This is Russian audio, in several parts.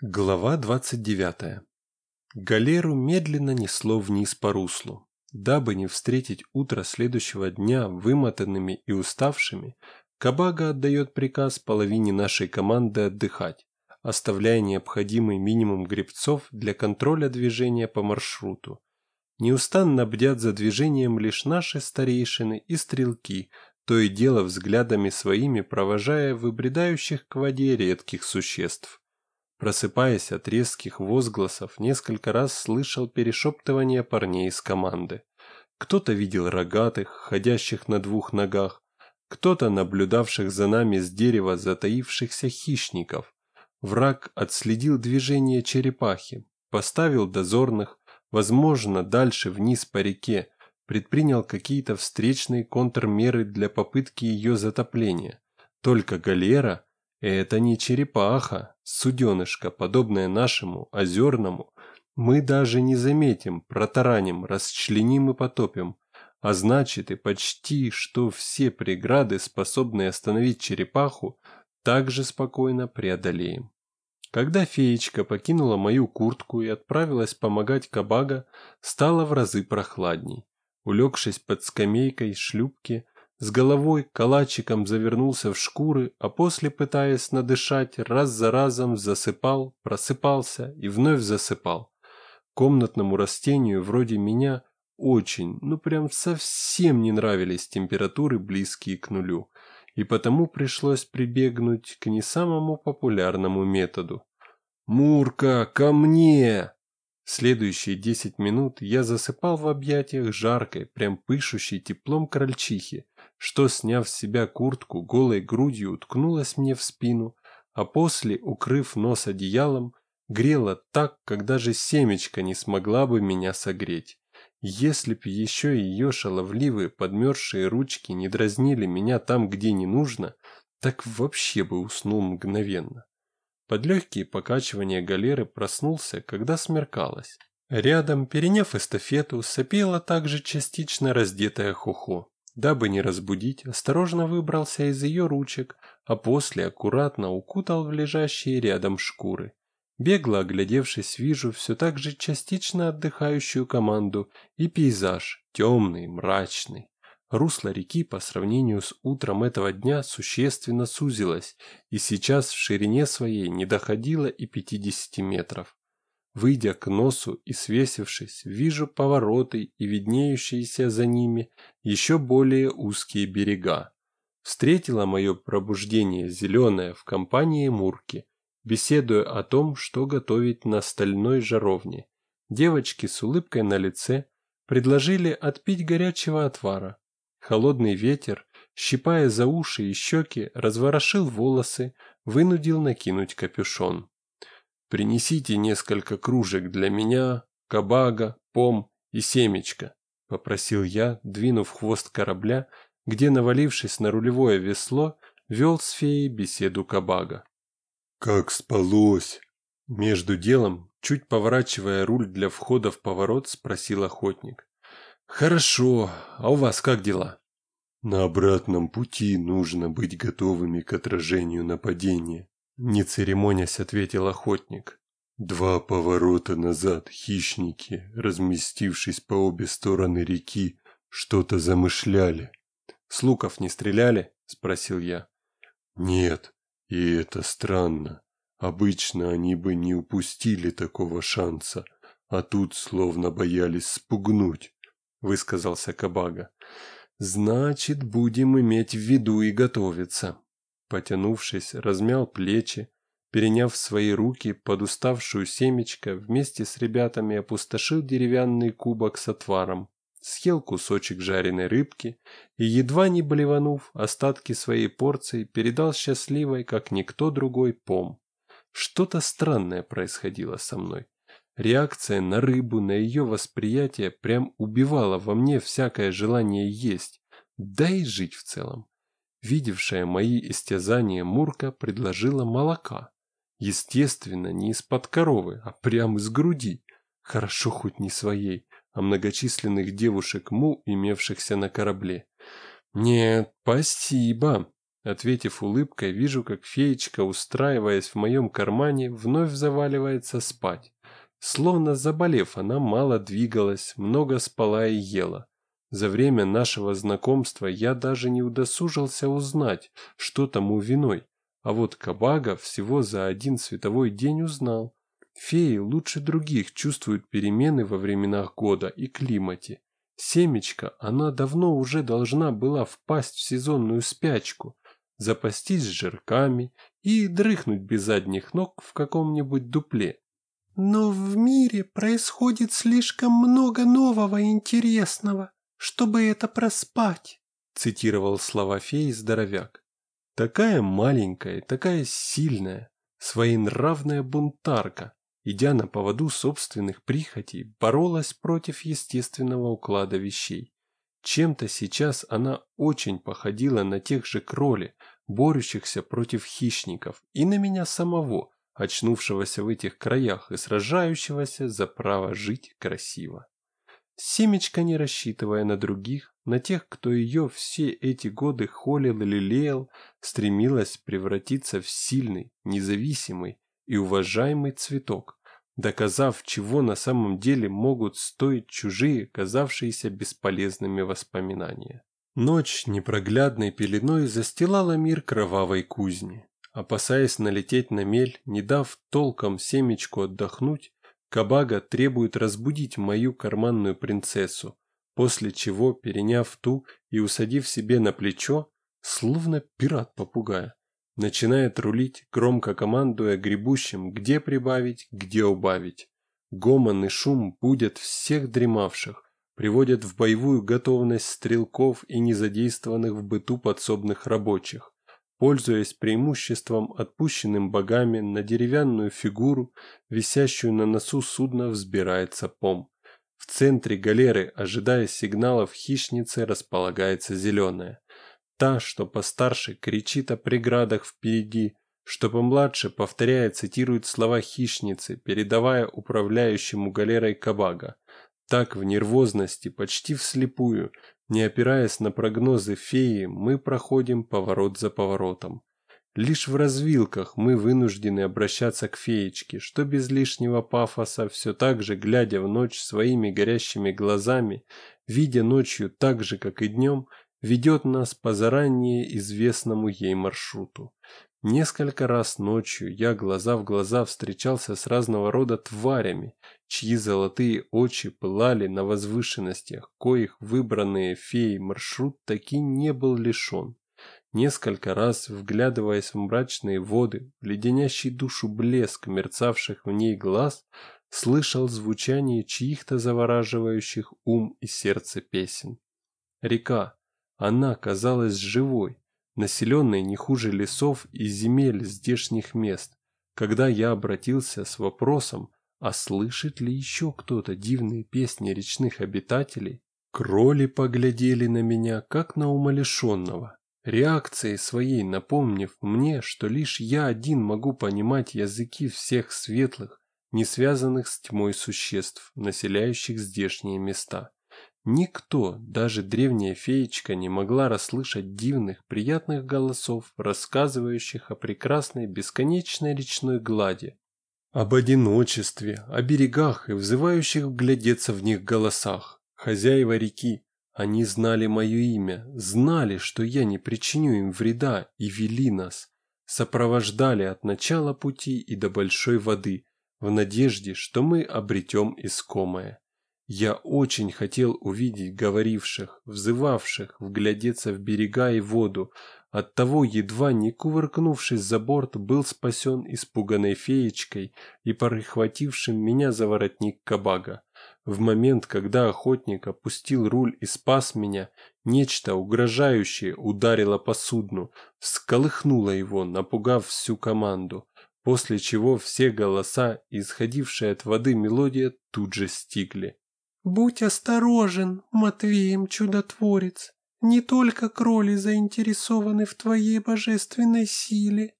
Глава 29. Галеру медленно несло вниз по руслу. Дабы не встретить утро следующего дня вымотанными и уставшими, Кабага отдает приказ половине нашей команды отдыхать, оставляя необходимый минимум гребцов для контроля движения по маршруту. Неустанно бдят за движением лишь наши старейшины и стрелки, то и дело взглядами своими провожая выбредающих к воде редких существ. Просыпаясь от резких возгласов, несколько раз слышал перешептывание парней из команды. Кто-то видел рогатых, ходящих на двух ногах, кто-то наблюдавших за нами с дерева затаившихся хищников. Враг отследил движение черепахи, поставил дозорных, возможно, дальше вниз по реке, предпринял какие-то встречные контрмеры для попытки ее затопления. Только галера – это не черепаха, суденышко, подобное нашему, озерному. Мы даже не заметим, протараним, расчленим и потопим. А значит и почти, что все преграды, способные остановить черепаху, также спокойно преодолеем. Когда феечка покинула мою куртку и отправилась помогать Кабага, стало в разы прохладней. Улегшись под скамейкой шлюпки, с головой калачиком завернулся в шкуры, а после, пытаясь надышать, раз за разом засыпал, просыпался и вновь засыпал. Комнатному растению вроде меня очень, ну прям совсем не нравились температуры, близкие к нулю, и потому пришлось прибегнуть к не самому популярному методу. «Мурка, ко мне!» Следующие десять минут я засыпал в объятиях жаркой, прям пышущей теплом крольчихи, что, сняв с себя куртку, голой грудью уткнулась мне в спину, а после, укрыв нос одеялом, грела так, как даже семечко не смогла бы меня согреть. Если б еще ее шаловливые подмерзшие ручки не дразнили меня там, где не нужно, так вообще бы уснул мгновенно. Под легкие покачивания галеры проснулся, когда смеркалось. Рядом, переняв эстафету, сопела также частично раздетая Хохо. Дабы не разбудить, осторожно выбрался из ее ручек, а после аккуратно укутал в лежащие рядом шкуры. Бегло оглядевшись, вижу все так же частично отдыхающую команду и пейзаж, темный, мрачный. Русло реки по сравнению с утром этого дня существенно сузилось, и сейчас в ширине своей не доходило и 50 метров. Выйдя к носу и свесившись, вижу повороты и виднеющиеся за ними еще более узкие берега. Встретила мое пробуждение зеленое в компании Мурки, беседуя о том, что готовить на стальной жаровне. Девочки с улыбкой на лице предложили отпить горячего отвара. Холодный ветер, щипая за уши и щеки, разворошил волосы, вынудил накинуть капюшон. «Принесите несколько кружек для меня, кабага, пом и семечко», — попросил я, двинув хвост корабля, где, навалившись на рулевое весло, вел с феей беседу кабага. «Как спалось?» Между делом, чуть поворачивая руль для входа в поворот, спросил охотник. «Хорошо. А у вас как дела?» «На обратном пути нужно быть готовыми к отражению нападения», не церемонясь ответил охотник. «Два поворота назад хищники, разместившись по обе стороны реки, что-то замышляли». «С луков не стреляли?» – спросил я. «Нет, и это странно. Обычно они бы не упустили такого шанса, а тут словно боялись спугнуть. – высказался Кабага. «Значит, будем иметь в виду и готовиться». Потянувшись, размял плечи, переняв в свои руки подуставшую семечко, вместе с ребятами опустошил деревянный кубок с отваром, съел кусочек жареной рыбки и, едва не блеванув, остатки своей порции передал счастливой, как никто другой, пом. Что-то странное происходило со мной. Реакция на рыбу, на ее восприятие прям убивала во мне всякое желание есть, да и жить в целом. Видевшая мои истязания Мурка предложила молока. Естественно, не из-под коровы, а прямо из груди. Хорошо хоть не своей, а многочисленных девушек Му, имевшихся на корабле. «Нет, спасибо», — Ответив улыбкой, вижу, как феечка, устраиваясь в моем кармане, вновь заваливается спать. Словно заболев, она мало двигалась, много спала и ела. За время нашего знакомства я даже не удосужился узнать, что тому виной. А вот Кабага всего за один световой день узнал. Феи лучше других чувствуют перемены во временах года и климате. Семечка, она давно уже должна была впасть в сезонную спячку, запастись жирками и дрыхнуть без задних ног в каком-нибудь дупле. Но в мире происходит слишком много нового и интересного, чтобы это проспать, цитировал слова феи здоровяк. Такая маленькая, такая сильная, своенравная бунтарка, идя на поводу собственных прихотей, боролась против естественного уклада вещей. Чем-то сейчас она очень походила на тех же кроли, борющихся против хищников, и на меня самого, очнувшегося в этих краях и сражающегося за право жить красиво. Семечка, не рассчитывая на других, на тех, кто ее все эти годы холил и лелеял, стремилась превратиться в сильный, независимый и уважаемый цветок, доказав, чего на самом деле могут стоить чужие, казавшиеся бесполезными воспоминания. Ночь непроглядной пеленой застилала мир кровавой кузни. Опасаясь налететь на мель, не дав толком семечку отдохнуть, Кабага требует разбудить мою карманную принцессу, после чего, переняв ту и усадив себе на плечо, словно пират-попугая, начинает рулить, громко командуя гребущим, где прибавить, где убавить. Гомон и шум будят всех дремавших, приводят в боевую готовность стрелков и незадействованных в быту подсобных рабочих. Пользуясь преимуществом, отпущенным богами, на деревянную фигуру, висящую на носу судна, взбирается пом. В центре галеры, ожидая сигналов хищницы, располагается зеленая. Та, что постарше, кричит о преградах впереди, что помладше повторяет, цитирует слова хищницы, передавая управляющему галерой Кабага. Так в нервозности, почти вслепую, не опираясь на прогнозы феи, мы проходим поворот за поворотом. Лишь в развилках мы вынуждены обращаться к феечке, что без лишнего пафоса, все так же глядя в ночь своими горящими глазами, видя ночью так же, как и днем, ведет нас по заранее известному ей маршруту. Несколько раз ночью я глаза в глаза встречался с разного рода тварями, чьи золотые очи пылали на возвышенностях, коих выбранные феи маршрут таки не был лишен. Несколько раз, вглядываясь в мрачные воды, в леденящий душу блеск мерцавших в ней глаз, слышал звучание чьих-то завораживающих ум и сердце песен. Река, она казалась живой, населенной не хуже лесов и земель здешних мест, когда я обратился с вопросом, а слышит ли еще кто-то дивные песни речных обитателей, кроли поглядели на меня, как на умалишенного, реакцией своей напомнив мне, что лишь я один могу понимать языки всех светлых, не связанных с тьмой существ, населяющих здешние места. Никто, даже древняя феечка, не могла расслышать дивных, приятных голосов, рассказывающих о прекрасной бесконечной речной глади, об одиночестве, о берегах и взывающих вглядеться в них голосах. Хозяева реки, они знали мое имя, знали, что я не причиню им вреда и вели нас, сопровождали от начала пути и до большой воды, в надежде, что мы обретем искомое. Я очень хотел увидеть говоривших, взывавших, вглядеться в берега и воду, оттого едва не кувыркнувшись за борт, был спасен испуганной феечкой и прихватившим меня за воротник кабага. В момент, когда охотник опустил руль и спас меня, нечто угрожающее ударило по судну, всколыхнуло его, напугав всю команду, после чего все голоса, исходившие от воды мелодия, тут же стигли. «Будь осторожен, Матвеем чудотворец, не только кроли заинтересованы в твоей божественной силе»,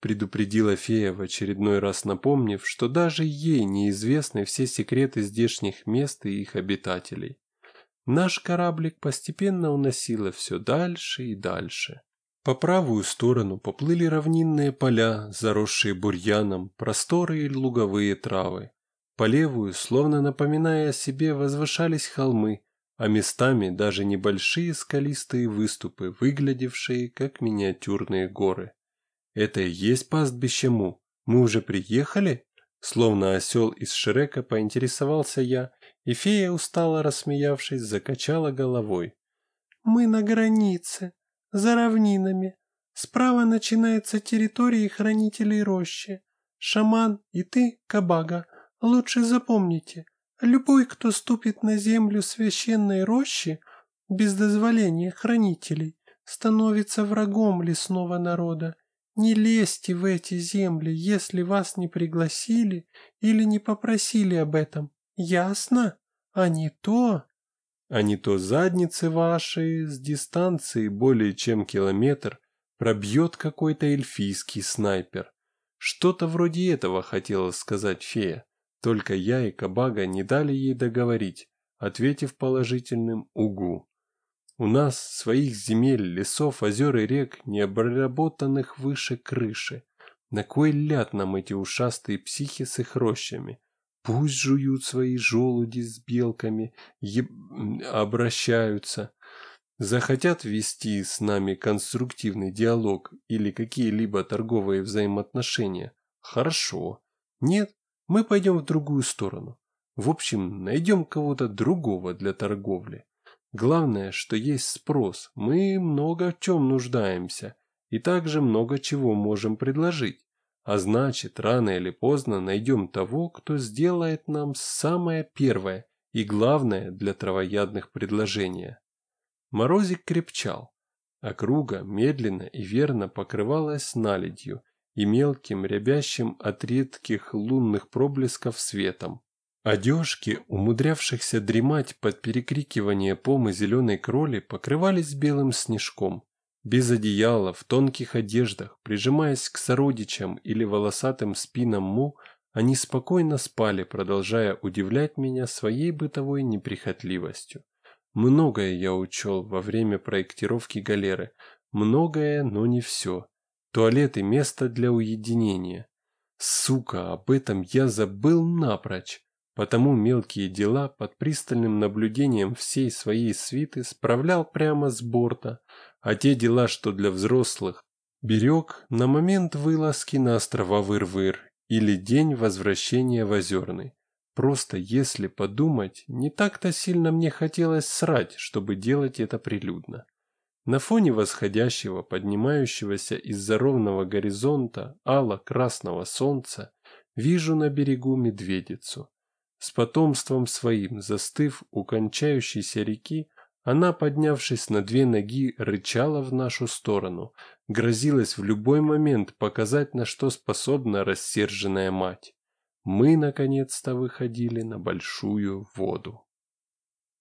предупредила фея в очередной раз напомнив, что даже ей неизвестны все секреты здешних мест и их обитателей. Наш кораблик постепенно уносило все дальше и дальше. По правую сторону поплыли равнинные поля, заросшие бурьяном, просторы и луговые травы. По левую, словно напоминая о себе, возвышались холмы, а местами даже небольшие скалистые выступы, выглядевшие как миниатюрные горы. «Это и есть пастбище Му? Мы уже приехали?» Словно осел из Шрека поинтересовался я, и фея, устало рассмеявшись, закачала головой. «Мы на границе, за равнинами. Справа начинается территория хранителей рощи. Шаман и ты, Кабага, лучше запомните, любой, кто ступит на землю священной рощи без дозволения хранителей, становится врагом лесного народа не лезьте в эти земли, если вас не пригласили или не попросили об этом. Ясно? А не то... А не то задницы ваши с дистанции более чем километр пробьет какой-то эльфийский снайпер. Что-то вроде этого хотела сказать фея. Только я и Кабага не дали ей договорить, ответив положительным «угу». У нас своих земель, лесов, озер и рек, не обработанных выше крыши. На кой ляд нам эти ушастые психи с их рощами? Пусть жуют свои желуди с белками, еб... обращаются. Захотят вести с нами конструктивный диалог или какие-либо торговые взаимоотношения? Хорошо. Нет, мы пойдем в другую сторону. В общем, найдем кого-то другого для торговли. Главное, что есть спрос, мы много в чем нуждаемся и также много чего можем предложить. А значит, рано или поздно найдем того, кто сделает нам самое первое и главное для травоядных предложения. Морозик крепчал. Округа медленно и верно покрывалась наледью и мелким рябящим от редких лунных проблесков светом. Одежки, умудрявшихся дремать под перекрикивание помы зеленой кроли, покрывались белым снежком. Без одеяла, в тонких одеждах, прижимаясь к сородичам или волосатым спинам Му, они спокойно спали, продолжая удивлять меня своей бытовой неприхотливостью. Многое я учел во время проектировки галеры. Многое, но не все. Туалет и место для уединения. Сука, об этом я забыл напрочь. Потому мелкие дела под пристальным наблюдением всей своей свиты справлял прямо с борта, а те дела, что для взрослых, берег на момент вылазки на острова Выр-Выр или день возвращения в Озерный. Просто если подумать, не так-то сильно мне хотелось срать, чтобы делать это прилюдно. На фоне восходящего, поднимающегося из-за ровного горизонта ало-красного солнца, вижу на берегу медведицу. С потомством своим, застыв у кончающейся реки, она, поднявшись на две ноги, рычала в нашу сторону, грозилась в любой момент показать, на что способна рассерженная мать. Мы, наконец-то, выходили на большую воду.